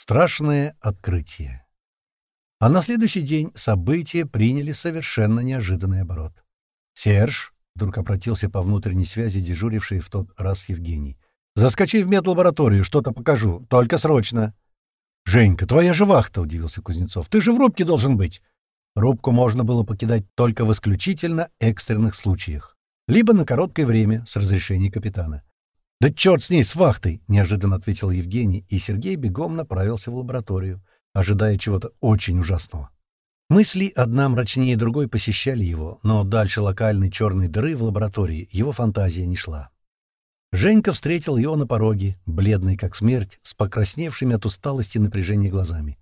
Страшное открытие. А на следующий день события приняли совершенно неожиданный оборот. «Серж», — вдруг обратился по внутренней связи дежуривший в тот раз Евгений, — «заскочи в медлабораторию, что-то покажу, только срочно». «Женька, твоя же вахта», — удивился Кузнецов, — «ты же в рубке должен быть». Рубку можно было покидать только в исключительно экстренных случаях, либо на короткое время с разрешения капитана. «Да черт с ней, с вахтой!» — неожиданно ответил Евгений, и Сергей бегом направился в лабораторию, ожидая чего-то очень ужасного. Мысли одна мрачнее другой посещали его, но дальше локальной черной дыры в лаборатории его фантазия не шла. Женька встретил его на пороге, бледный как смерть, с покрасневшими от усталости и напряжения глазами.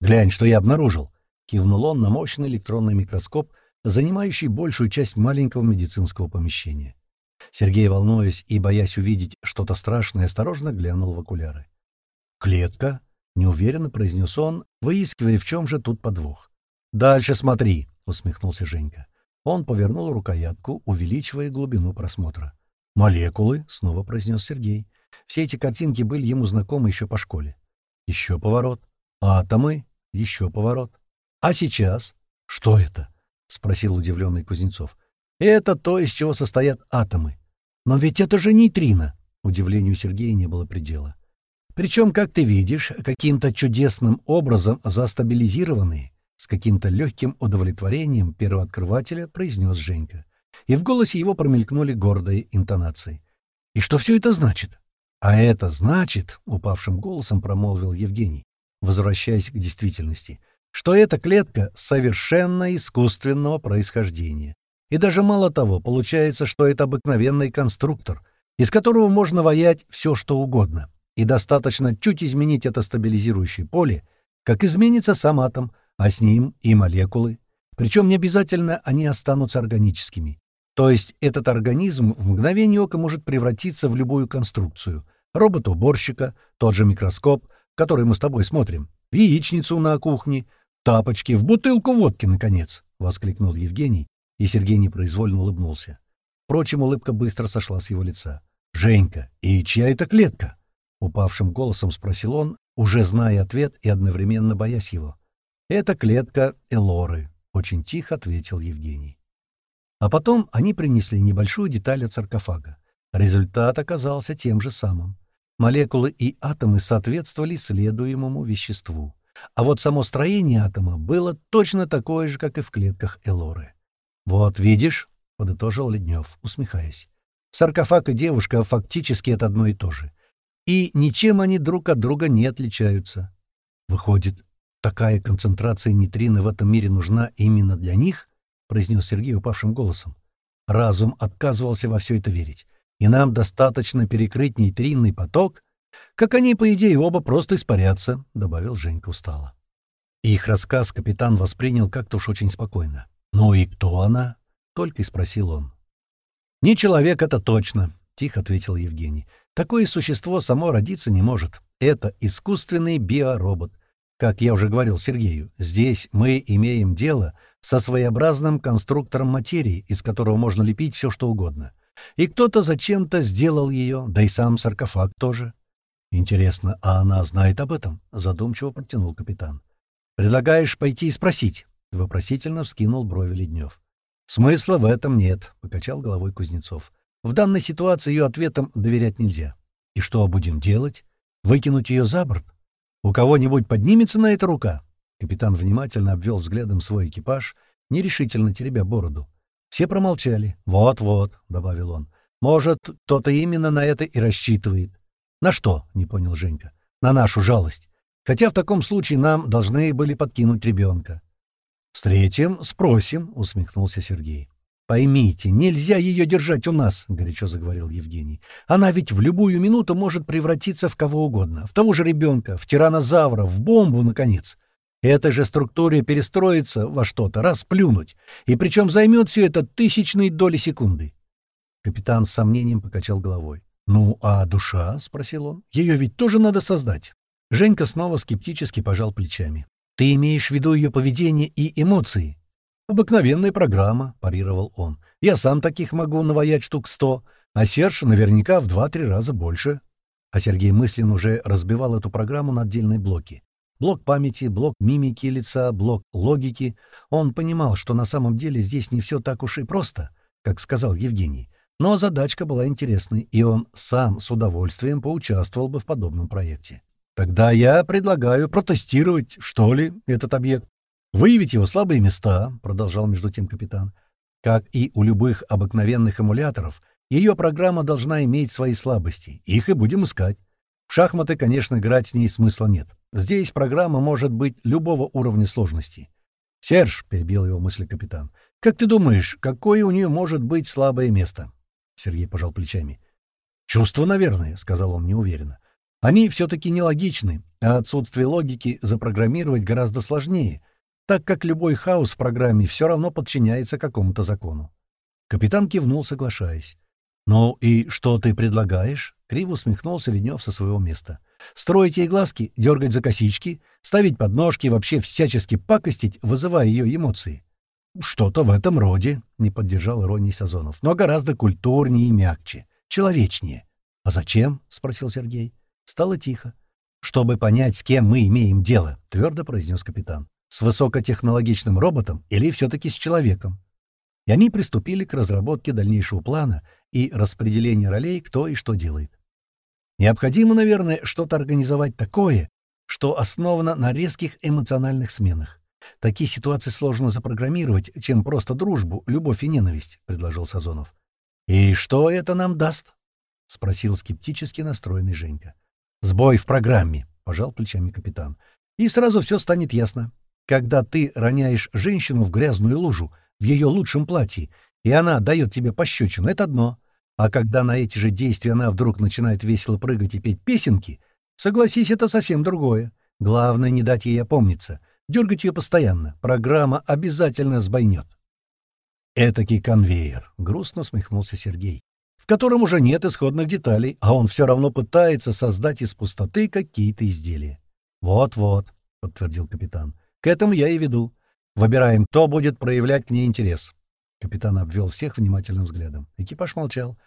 «Глянь, что я обнаружил!» — кивнул он на мощный электронный микроскоп, занимающий большую часть маленького медицинского помещения. Сергей, волнуясь и боясь увидеть что-то страшное, осторожно глянул в окуляры. «Клетка?» — неуверенно произнес он, выискивая, в чем же тут подвох. «Дальше смотри», — усмехнулся Женька. Он повернул рукоятку, увеличивая глубину просмотра. «Молекулы», — снова произнес Сергей. Все эти картинки были ему знакомы еще по школе. Еще поворот. Атомы. Еще поворот. А сейчас? Что это? — спросил удивленный Кузнецов. Это то, из чего состоят атомы. Но ведь это же нейтрино. Удивлению Сергея не было предела. Причем, как ты видишь, каким-то чудесным образом застабилизированные, с каким-то легким удовлетворением первооткрывателя произнес Женька. И в голосе его промелькнули гордые интонации. «И что все это значит?» «А это значит», — упавшим голосом промолвил Евгений, возвращаясь к действительности, что эта клетка совершенно искусственного происхождения. И даже мало того, получается, что это обыкновенный конструктор, из которого можно ваять все, что угодно. И достаточно чуть изменить это стабилизирующее поле, как изменится сам атом, а с ним и молекулы. Причем не обязательно они останутся органическими. То есть этот организм в мгновение ока может превратиться в любую конструкцию. Робота-уборщика, тот же микроскоп, который мы с тобой смотрим, яичницу на кухне, тапочки, в бутылку водки, наконец, — воскликнул Евгений, и Сергей непроизвольно улыбнулся. Впрочем, улыбка быстро сошла с его лица. «Женька, и чья это клетка?» — упавшим голосом спросил он, уже зная ответ и одновременно боясь его. «Это клетка Элоры», — очень тихо ответил Евгений. А потом они принесли небольшую деталь от саркофага. Результат оказался тем же самым. Молекулы и атомы соответствовали следуемому веществу. А вот само строение атома было точно такое же, как и в клетках Элоры. «Вот видишь», — подытожил Леднев, усмехаясь, «саркофаг и девушка фактически это одно и то же. И ничем они друг от друга не отличаются. Выходит, такая концентрация нейтрино в этом мире нужна именно для них?» — произнес Сергей упавшим голосом. Разум отказывался во все это верить. И нам достаточно перекрыть нейтринный поток, как они, по идее, оба просто испарятся, — добавил Женька устало. Их рассказ капитан воспринял как-то уж очень спокойно. «Ну и кто она?» — только и спросил он. «Не человек, это точно», — тихо ответил Евгений. «Такое существо само родиться не может. Это искусственный биоробот. Как я уже говорил Сергею, здесь мы имеем дело со своеобразным конструктором материи, из которого можно лепить все, что угодно. И кто-то зачем-то сделал ее, да и сам саркофаг тоже». «Интересно, а она знает об этом?» — задумчиво протянул капитан. «Предлагаешь пойти и спросить?» — вопросительно вскинул брови Леднев. «Смысла в этом нет», — покачал головой Кузнецов. «В данной ситуации ее ответам доверять нельзя. И что будем делать? Выкинуть ее за борт? У кого-нибудь поднимется на это рука?» Капитан внимательно обвел взглядом свой экипаж, нерешительно теребя бороду. Все промолчали. «Вот-вот», — добавил он. «Может, кто-то именно на это и рассчитывает». «На что?» — не понял Женька. «На нашу жалость. Хотя в таком случае нам должны были подкинуть ребенка. «Встретим, спросим», — усмехнулся Сергей. «Поймите, нельзя ее держать у нас», — горячо заговорил Евгений. «Она ведь в любую минуту может превратиться в кого угодно, в того же ребенка, в тиранозавра, в бомбу, наконец. Этой же структуре перестроиться во что-то, расплюнуть, и причем займет все это тысячные доли секунды». Капитан с сомнением покачал головой. «Ну, а душа?» — спросил он. «Ее ведь тоже надо создать». Женька снова скептически пожал плечами. Ты имеешь в виду ее поведение и эмоции? Обыкновенная программа, парировал он. Я сам таких могу наваять штук сто, а Серж наверняка в два-три раза больше. А Сергей мысленно уже разбивал эту программу на отдельные блоки. Блок памяти, блок мимики лица, блок логики. Он понимал, что на самом деле здесь не все так уж и просто, как сказал Евгений. Но задачка была интересной, и он сам с удовольствием поучаствовал бы в подобном проекте. Тогда я предлагаю протестировать, что ли, этот объект. Выявить его слабые места, продолжал между тем капитан. Как и у любых обыкновенных эмуляторов, ее программа должна иметь свои слабости. Их и будем искать. В шахматы, конечно, играть с ней смысла нет. Здесь программа может быть любого уровня сложности. «Серж», — перебил его мысли капитан, — «как ты думаешь, какое у нее может быть слабое место?» Сергей пожал плечами. «Чувство, наверное», — сказал он неуверенно. «Они все-таки нелогичны, а отсутствие логики запрограммировать гораздо сложнее, так как любой хаос в программе все равно подчиняется какому-то закону». Капитан кивнул, соглашаясь. «Ну и что ты предлагаешь?» — криво усмехнулся Ленев со своего места. «Строить ей глазки, дергать за косички, ставить подножки, вообще всячески пакостить, вызывая ее эмоции. «Что-то в этом роде», — не поддержал иронии Сазонов, «но гораздо культурнее и мягче, человечнее». «А зачем?» — спросил Сергей. Стало тихо. «Чтобы понять, с кем мы имеем дело», — твердо произнес капитан. «С высокотехнологичным роботом или все-таки с человеком?» И они приступили к разработке дальнейшего плана и распределения ролей, кто и что делает. Необходимо, наверное, что-то организовать такое, что основано на резких эмоциональных сменах. Такие ситуации сложно запрограммировать, чем просто дружбу, любовь и ненависть», — предложил Сазонов. «И что это нам даст?» — спросил скептически настроенный Женька. «Сбой в программе», — пожал плечами капитан. «И сразу все станет ясно. Когда ты роняешь женщину в грязную лужу, в ее лучшем платье, и она дает тебе пощечину, это одно. А когда на эти же действия она вдруг начинает весело прыгать и петь песенки, согласись, это совсем другое. Главное, не дать ей опомниться — Дергать ее постоянно. Программа обязательно сбойнет. «Этакий конвейер», — грустно смехнулся Сергей, «в котором уже нет исходных деталей, а он все равно пытается создать из пустоты какие-то изделия». «Вот-вот», — подтвердил капитан, — «к этому я и веду. Выбираем, кто будет проявлять к ней интерес». Капитан обвел всех внимательным взглядом. Экипаж молчал.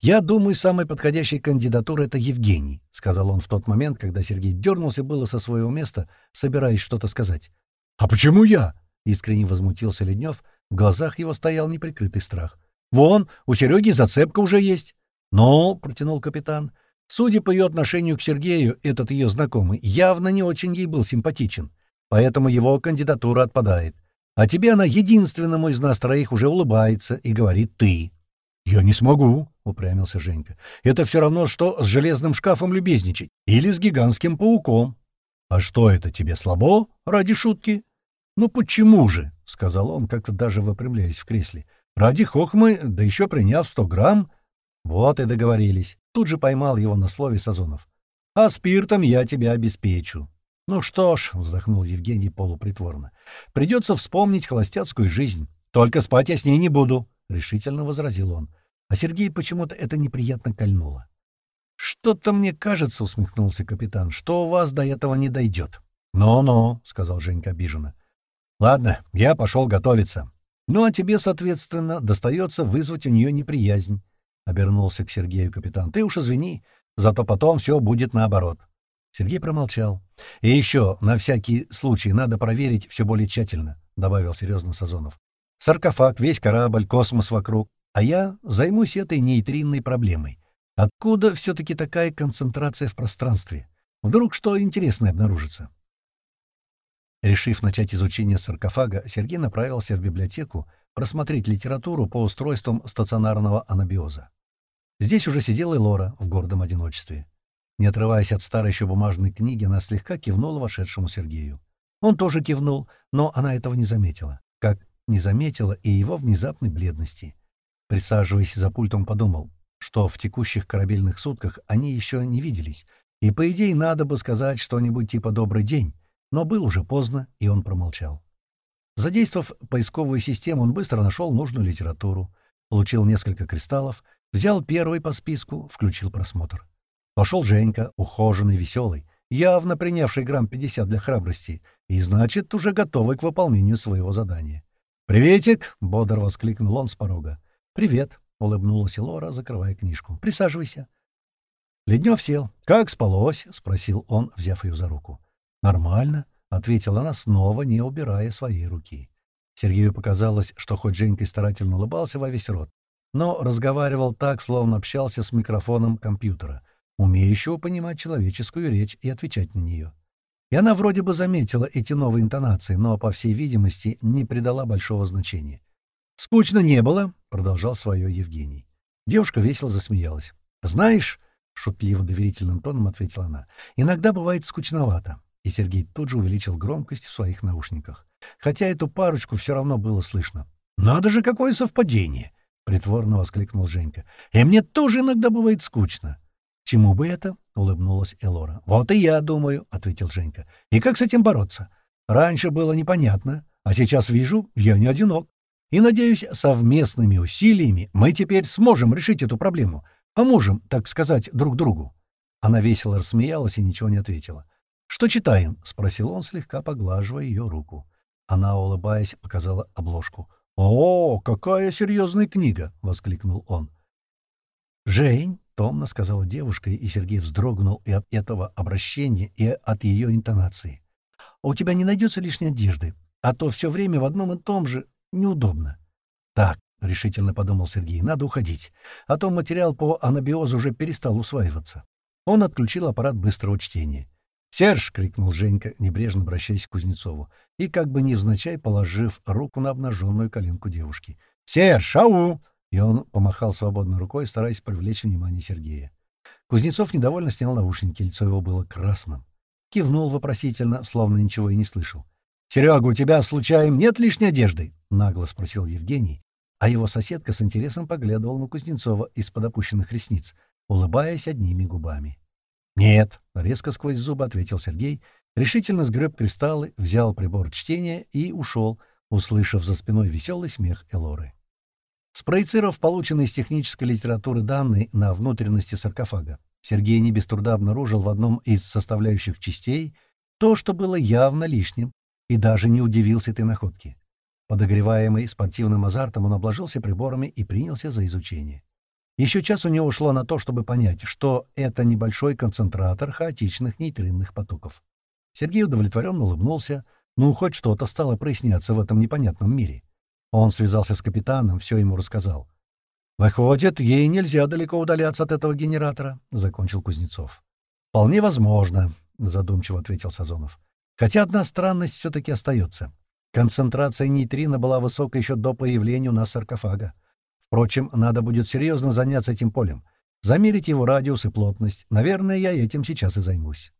«Я думаю, самой подходящей кандидатурой — это Евгений», — сказал он в тот момент, когда Сергей дернулся было со своего места, собираясь что-то сказать. «А почему я?» — искренне возмутился Леднев. В глазах его стоял неприкрытый страх. «Вон, у Сереги зацепка уже есть». «Ну», — протянул капитан, — судя по ее отношению к Сергею, этот ее знакомый явно не очень ей был симпатичен, поэтому его кандидатура отпадает. А тебе она единственному из нас троих уже улыбается и говорит «ты». «Я не смогу», — упрямился Женька. «Это все равно, что с железным шкафом любезничать. Или с гигантским пауком». «А что это тебе слабо? Ради шутки?» «Ну почему же?» — сказал он, как-то даже выпрямляясь в кресле. «Ради хохмы, да еще приняв сто грамм». «Вот и договорились». Тут же поймал его на слове Сазонов. «А спиртом я тебя обеспечу». «Ну что ж», — вздохнул Евгений полупритворно, — «придется вспомнить холостяцкую жизнь. Только спать я с ней не буду». — решительно возразил он. А Сергей почему-то это неприятно кольнуло. «Что-то мне кажется, — усмехнулся капитан, — что у вас до этого не дойдет». «Ну-ну», — сказал Женька обиженно. «Ладно, я пошел готовиться. Ну, а тебе, соответственно, достается вызвать у нее неприязнь», — обернулся к Сергею капитан. «Ты уж извини, зато потом все будет наоборот». Сергей промолчал. «И еще, на всякий случай, надо проверить все более тщательно», — добавил серьезно Сазонов. Саркофаг, весь корабль, космос вокруг. А я займусь этой нейтринной проблемой. Откуда все-таки такая концентрация в пространстве? Вдруг что интересное обнаружится? Решив начать изучение саркофага, Сергей направился в библиотеку просмотреть литературу по устройствам стационарного анабиоза. Здесь уже сидела и Лора в гордом одиночестве. Не отрываясь от старой еще бумажной книги, она слегка кивнула вошедшему Сергею. Он тоже кивнул, но она этого не заметила, как не заметила и его внезапной бледности. Присаживаясь за пультом, подумал, что в текущих корабельных сутках они еще не виделись, и, по идее, надо бы сказать что-нибудь типа «добрый день», но был уже поздно, и он промолчал. Задействовав поисковую систему, он быстро нашел нужную литературу, получил несколько кристаллов, взял первый по списку, включил просмотр. Пошел Женька, ухоженный, веселый, явно принявший грамм 50 для храбрости, и, значит, уже готовый к выполнению своего задания. «Приветик!» — бодро воскликнул он с порога. «Привет!» — улыбнулась Лора, закрывая книжку. «Присаживайся». Леднев сел. «Как спалось?» — спросил он, взяв ее за руку. «Нормально», — ответила она, снова не убирая своей руки. Сергею показалось, что хоть Женька старательно улыбался во весь рот, но разговаривал так, словно общался с микрофоном компьютера, умеющего понимать человеческую речь и отвечать на нее. И она вроде бы заметила эти новые интонации, но, по всей видимости, не придала большого значения. «Скучно не было», — продолжал свое Евгений. Девушка весело засмеялась. «Знаешь...» — шутливо-доверительным тоном ответила она. «Иногда бывает скучновато». И Сергей тут же увеличил громкость в своих наушниках. Хотя эту парочку все равно было слышно. «Надо же, какое совпадение!» — притворно воскликнул Женька. «И мне тоже иногда бывает скучно». «Чему бы это?» — улыбнулась Элора. «Вот и я думаю», — ответил Женька. «И как с этим бороться? Раньше было непонятно, а сейчас вижу, я не одинок. И, надеюсь, совместными усилиями мы теперь сможем решить эту проблему. Поможем, так сказать, друг другу». Она весело рассмеялась и ничего не ответила. «Что читаем?» — спросил он, слегка поглаживая ее руку. Она, улыбаясь, показала обложку. «О, какая серьезная книга!» — воскликнул он. «Жень!» — томно сказала девушка, и Сергей вздрогнул и от этого обращения, и от ее интонации. «А у тебя не найдется лишней одежды, а то все время в одном и том же неудобно». «Так», — решительно подумал Сергей, — «надо уходить, а то материал по анабиозу уже перестал усваиваться». Он отключил аппарат быстрого чтения. «Серж!» — крикнул Женька, небрежно обращаясь к Кузнецову, и как бы невзначай положив руку на обнаженную коленку девушки. «Серж, ау!» И он помахал свободной рукой, стараясь привлечь внимание Сергея. Кузнецов недовольно снял наушники, лицо его было красным. Кивнул вопросительно, словно ничего и не слышал. «Серега, у тебя, случаем, нет лишней одежды?» — нагло спросил Евгений, а его соседка с интересом поглядывала на Кузнецова из-под опущенных ресниц, улыбаясь одними губами. «Нет», — резко сквозь зубы ответил Сергей, решительно сгреб кристаллы, взял прибор чтения и ушел, услышав за спиной веселый смех Элоры. Спроецировав полученные из технической литературы данные на внутренности саркофага, Сергей не без труда обнаружил в одном из составляющих частей то, что было явно лишним, и даже не удивился этой находке. Подогреваемый спортивным азартом, он обложился приборами и принялся за изучение. Еще час у него ушло на то, чтобы понять, что это небольшой концентратор хаотичных нейтринных потоков. Сергей удовлетворенно улыбнулся. Ну, хоть что-то стало проясняться в этом непонятном мире. Он связался с капитаном, все ему рассказал. «Выходит, ей нельзя далеко удаляться от этого генератора», — закончил Кузнецов. «Вполне возможно», — задумчиво ответил Сазонов. «Хотя одна странность все-таки остается. Концентрация нейтрина была высокой еще до появления у нас саркофага. Впрочем, надо будет серьезно заняться этим полем. Замерить его радиус и плотность. Наверное, я этим сейчас и займусь.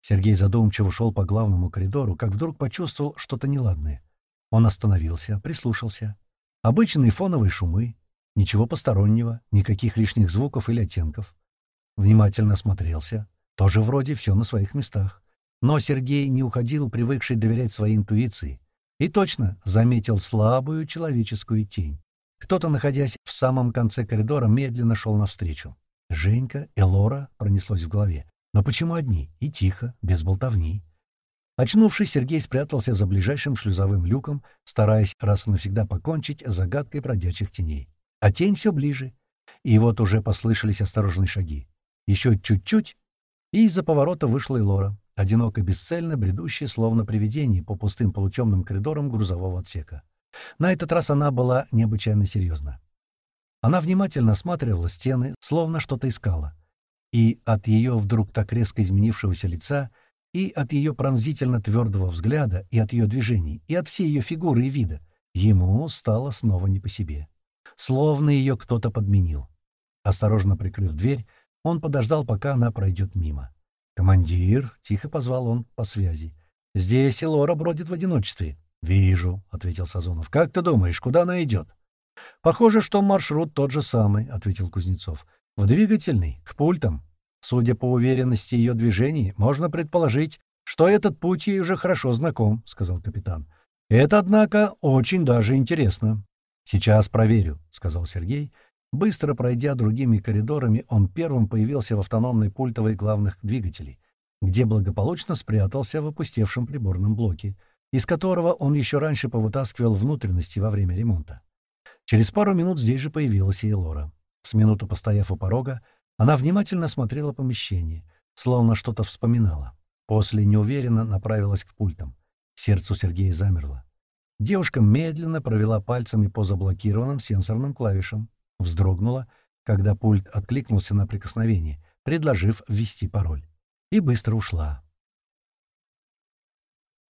Сергей задумчиво шел по главному коридору, как вдруг почувствовал что-то неладное. Он остановился, прислушался. Обычные фоновые шумы. Ничего постороннего, никаких лишних звуков или оттенков. Внимательно смотрелся. Тоже вроде все на своих местах. Но Сергей не уходил, привыкший доверять своей интуиции. И точно заметил слабую человеческую тень. Кто-то, находясь в самом конце коридора, медленно шел навстречу. «Женька, Элора» пронеслось в голове. «Но почему одни? И тихо, без болтовни». Очнувшись, Сергей спрятался за ближайшим шлюзовым люком, стараясь раз и навсегда покончить с загадкой бродячих теней. А тень все ближе. И вот уже послышались осторожные шаги. Еще чуть-чуть, и из-за поворота вышла Элора, одиноко бесцельно бредущая, словно привидение, по пустым полутемным коридорам грузового отсека. На этот раз она была необычайно серьезна. Она внимательно осматривала стены, словно что-то искала. И от ее вдруг так резко изменившегося лица, и от ее пронзительно твердого взгляда, и от ее движений, и от всей ее фигуры и вида, ему стало снова не по себе. Словно ее кто-то подменил. Осторожно прикрыв дверь, он подождал, пока она пройдет мимо. «Командир!» — тихо позвал он по связи. «Здесь Лора бродит в одиночестве. «Вижу», — ответил Сазонов. «Как ты думаешь, куда она идет?» «Похоже, что маршрут тот же самый», — ответил Кузнецов. «В двигательный, к пультам. Судя по уверенности ее движений, можно предположить, что этот путь ей уже хорошо знаком», — сказал капитан. «Это, однако, очень даже интересно». «Сейчас проверю», — сказал Сергей. Быстро пройдя другими коридорами, он первым появился в автономной пультовой главных двигателей, где благополучно спрятался в опустевшем приборном блоке — из которого он еще раньше повытаскивал внутренности во время ремонта. Через пару минут здесь же появилась и Элора. С минуту постояв у порога, Она внимательно смотрела помещение, словно что-то вспоминала. После неуверенно направилась к пультам. Сердце у Сергея замерло. Девушка медленно провела пальцами по заблокированным сенсорным клавишам. Вздрогнула, когда пульт откликнулся на прикосновение, предложив ввести пароль. И быстро ушла.